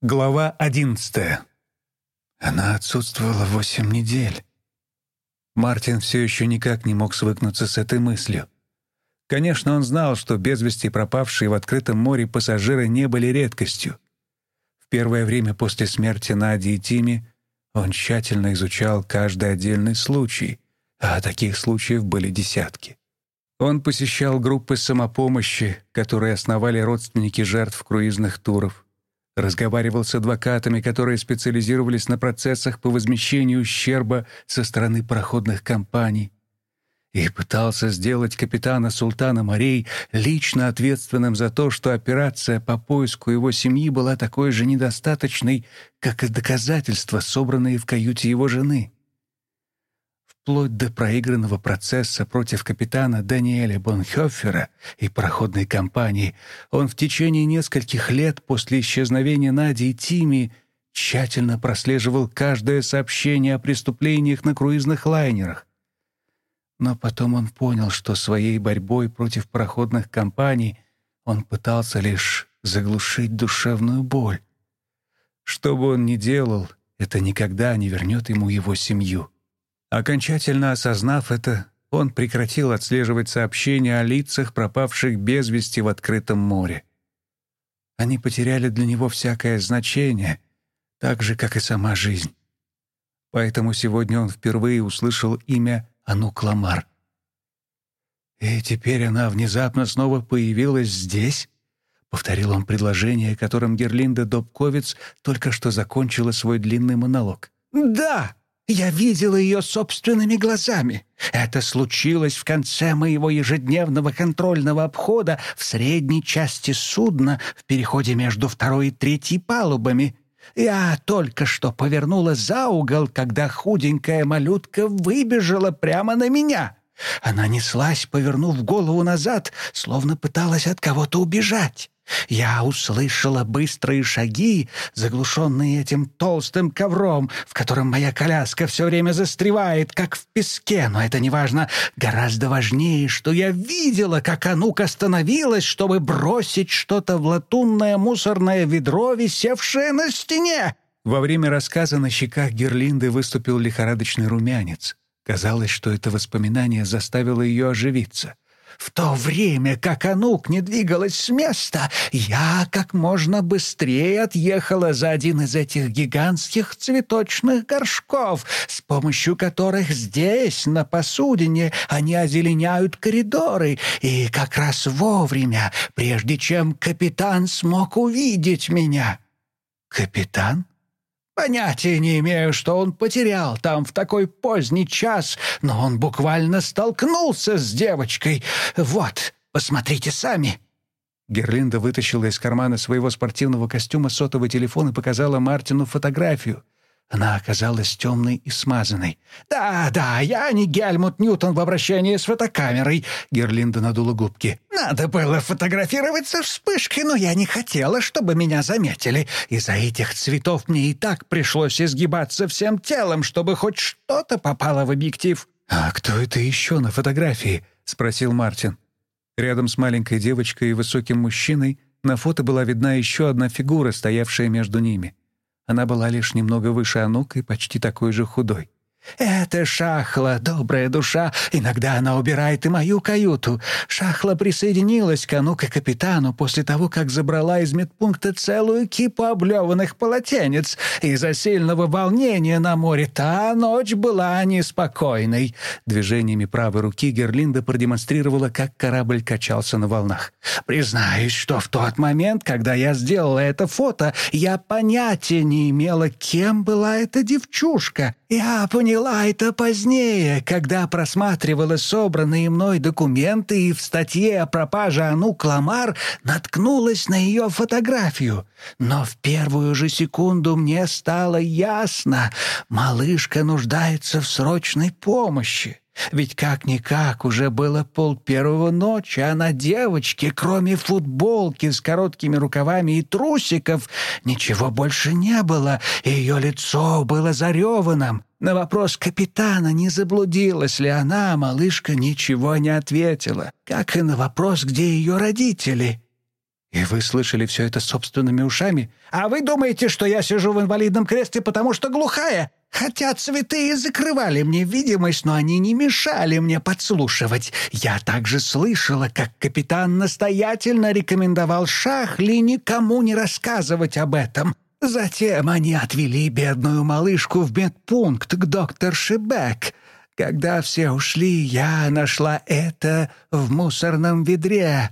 Глава одиннадцатая. Она отсутствовала восемь недель. Мартин все еще никак не мог свыкнуться с этой мыслью. Конечно, он знал, что без вести пропавшие в открытом море пассажиры не были редкостью. В первое время после смерти Нади и Тими он тщательно изучал каждый отдельный случай, а таких случаев были десятки. Он посещал группы самопомощи, которые основали родственники жертв круизных туров, разговаривал с адвокатами, которые специализировались на процессах по возмещению ущерба со стороны пароходных компаний, и пытался сделать капитана Султана морей лично ответственным за то, что операция по поиску его семьи была такой же недостаточной, как и доказательства, собранные в каюте его жены вплоть до проигранного процесса против капитана Даниэля Бонхёффера и пароходной компании, он в течение нескольких лет после исчезновения Нади и Тими тщательно прослеживал каждое сообщение о преступлениях на круизных лайнерах. Но потом он понял, что своей борьбой против пароходных компаний он пытался лишь заглушить душевную боль. Что бы он ни делал, это никогда не вернет ему его семью. Окончательно осознав это, он прекратил отслеживать сообщения о лицах, пропавших без вести в открытом море. Они потеряли для него всякое значение, так же, как и сама жизнь. Поэтому сегодня он впервые услышал имя Анук Ламар. «И теперь она внезапно снова появилась здесь?» — повторил он предложение, которым Герлинда Добковец только что закончила свой длинный монолог. «Да!» Я видела ее собственными глазами. Это случилось в конце моего ежедневного контрольного обхода в средней части судна в переходе между второй и третьей палубами. Я только что повернула за угол, когда худенькая малютка выбежала прямо на меня. Она неслась, повернув голову назад, словно пыталась от кого-то убежать. Я услышала быстрые шаги, заглушенные этим толстым ковром, в котором моя коляска все время застревает, как в песке, но это не важно. Гораздо важнее, что я видела, как Анук остановилась, чтобы бросить что-то в латунное мусорное ведро, висевшее на стене. Во время рассказа на щеках Герлинды выступил лихорадочный румянец. Казалось, что это воспоминание заставило ее оживиться — в то время, как Анук не двигалась с места, я как можно быстрее отъехала за один из этих гигантских цветочных горшков, с помощью которых здесь, на посудине, они озеленяют коридоры, и как раз вовремя, прежде чем капитан смог увидеть меня. «Капитан?» Понятия не имею, что он потерял там в такой поздний час, но он буквально столкнулся с девочкой. Вот, посмотрите сами». Герлинда вытащила из кармана своего спортивного костюма сотовый телефон и показала Мартину фотографию — она оказалась темной и смазанной. «Да, да, я не Гельмут Ньютон в обращении с фотокамерой», — Герлинда надула губки. «Надо было фотографировать со вспышкой, но я не хотела, чтобы меня заметили. Из-за этих цветов мне и так пришлось изгибаться всем телом, чтобы хоть что-то попало в объектив». «А кто это еще на фотографии?» — спросил Мартин. Рядом с маленькой девочкой и высоким мужчиной на фото была видна еще одна фигура, стоявшая между ними. Она была лишь немного выше Анук и почти такой же худой. «Это Шахла, добрая душа. Иногда она убирает и мою каюту. Шахла присоединилась к Анук и капитану после того, как забрала из медпункта целую кипу облеванных полотенец. Из-за сильного волнения на море та ночь была неспокойной». Движениями правой руки Герлинда продемонстрировала, как корабль качался на волнах. «Признаюсь, что в тот момент, когда я сделала это фото, я понятия не имела, кем была эта девчушка. Я поняла это позднее, когда просматривала собранные мной документы и в статье о пропаже Ану Кламар наткнулась на ее фотографию. Но в первую же секунду мне стало ясно, малышка нуждается в срочной помощи. Ведь как-никак уже было пол первого ночи, а на девочке, кроме футболки с короткими рукавами и трусиков, ничего больше не было, и ее лицо было зареванным. На вопрос капитана, не заблудилась ли она, малышка ничего не ответила, как и на вопрос, где ее родители. «И вы слышали все это собственными ушами? А вы думаете, что я сижу в инвалидном кресле, потому что глухая? Хотя цветы и закрывали мне видимость, но они не мешали мне подслушивать. Я также слышала, как капитан настоятельно рекомендовал Шахли никому не рассказывать об этом. Затем они отвели бедную малышку в медпункт к докторше Бек. Когда все ушли, я нашла это в мусорном ведре».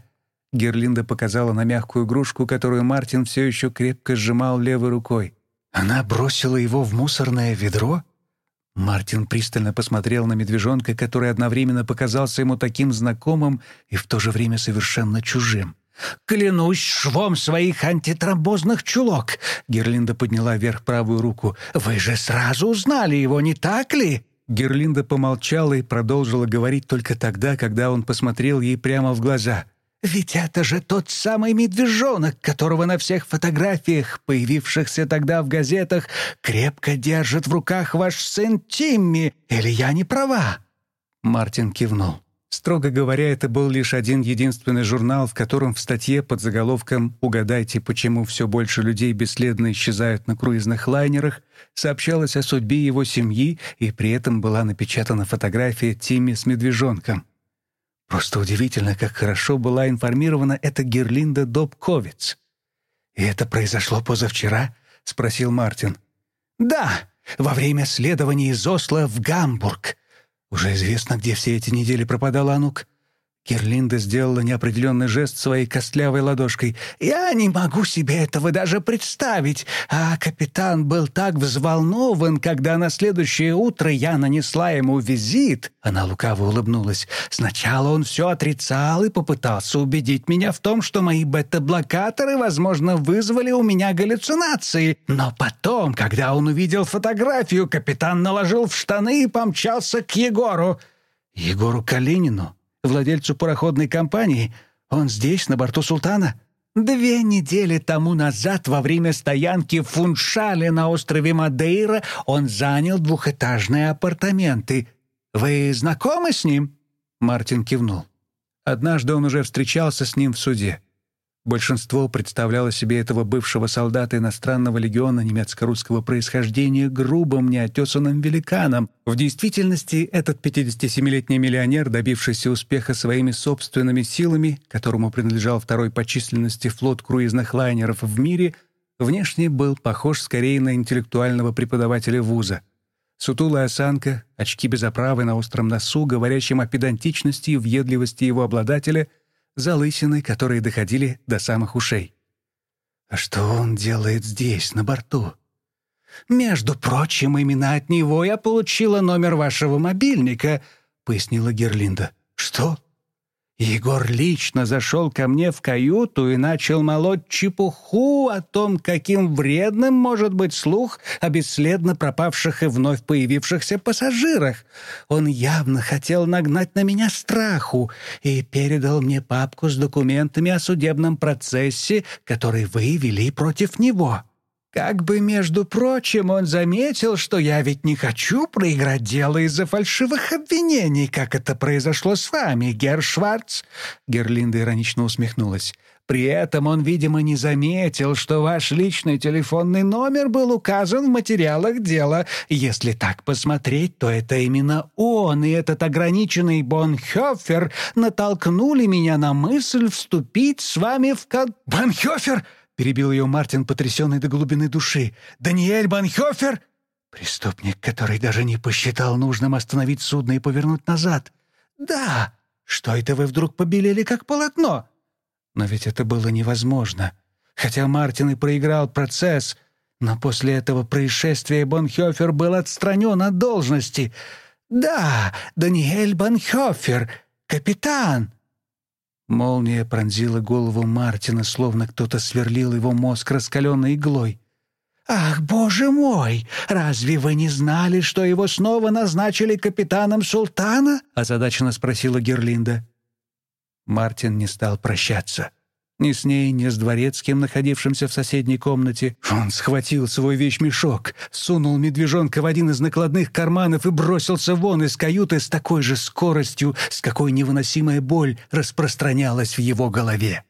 Герлинда показала на мягкую игрушку, которую Мартин все еще крепко сжимал левой рукой. «Она бросила его в мусорное ведро?» Мартин пристально посмотрел на медвежонка, который одновременно показался ему таким знакомым и в то же время совершенно чужим. «Клянусь швом своих антитромбозных чулок!» Герлинда подняла вверх правую руку. «Вы же сразу узнали его, не так ли?» Герлинда помолчала и продолжила говорить только тогда, когда он посмотрел ей прямо в глаза. «Ведь это же тот самый медвежонок, которого на всех фотографиях, появившихся тогда в газетах, крепко держит в руках ваш сын Тимми. Или я не права?» Мартин кивнул. Строго говоря, это был лишь один единственный журнал, в котором в статье под заголовком «Угадайте, почему все больше людей бесследно исчезают на круизных лайнерах» сообщалось о судьбе его семьи, и при этом была напечатана фотография Тимми с медвежонком. Просто удивительно, как хорошо была информирована эта Герлинда Добковиц. «И это произошло позавчера?» — спросил Мартин. «Да, во время следования из Осло в Гамбург. Уже известно, где все эти недели пропадал Анук. Кирлинда сделала неопределенный жест своей костлявой ладошкой. «Я не могу себе этого даже представить. А капитан был так взволнован, когда на следующее утро я нанесла ему визит». Она лукаво улыбнулась. «Сначала он все отрицал и попытался убедить меня в том, что мои бета-блокаторы, возможно, вызвали у меня галлюцинации. Но потом, когда он увидел фотографию, капитан наложил в штаны и помчался к Егору». «Егору Калинину?» Владельцу пароходной компании. Он здесь, на борту «Султана». Две недели тому назад, во время стоянки в Фуншале на острове Мадейра, он занял двухэтажные апартаменты. Вы знакомы с ним?» Мартин кивнул. Однажды он уже встречался с ним в суде. Большинство представляло себе этого бывшего солдата иностранного легиона немецко-русского происхождения грубым, неотесанным великаном. В действительности этот 57-летний миллионер, добившийся успеха своими собственными силами, которому принадлежал второй по численности флот круизных лайнеров в мире, внешне был похож скорее на интеллектуального преподавателя вуза. Сутулая осанка, очки без оправы на остром носу, говорящим о педантичности и въедливости его обладателя — залысины, которые доходили до самых ушей. «А что он делает здесь, на борту?» «Между прочим, именно от него я получила номер вашего мобильника», — пояснила Герлинда. «Что?» Егор лично зашел ко мне в каюту и начал молоть чепуху о том, каким вредным может быть слух о бесследно пропавших и вновь появившихся пассажирах. Он явно хотел нагнать на меня страху и передал мне папку с документами о судебном процессе, который вы вели против него. Как бы, между прочим, он заметил, что я ведь не хочу проиграть дело из-за фальшивых обвинений, как это произошло с вами, Герр Шварц. Герлинда иронично усмехнулась. При этом он, видимо, не заметил, что ваш личный телефонный номер был указан в материалах дела. Если так посмотреть, то это именно он и этот ограниченный Бонхёфер натолкнули меня на мысль вступить с вами в кон... «Бонхёфер!» — перебил ее Мартин, потрясенный до глубины души. «Даниэль Банхёфер?» «Преступник, который даже не посчитал нужным остановить судно и повернуть назад». «Да! Что это вы вдруг побелели, как полотно?» Но ведь это было невозможно. Хотя Мартин и проиграл процесс, но после этого происшествия Бонхёфер был отстранен от должности. «Да, Даниэль Бонхёфер, капитан!» Молния пронзила голову Мартина, словно кто-то сверлил его мозг раскаленной иглой. «Ах, боже мой! Разве вы не знали, что его снова назначили капитаном султана?» — озадаченно спросила Герлинда. Мартин не стал прощаться. Ни с ней, ни с дворецким, находившимся в соседней комнате. Он схватил свой вещмешок, сунул медвежонка в один из накладных карманов и бросился вон из каюты с такой же скоростью, с какой невыносимая боль распространялась в его голове.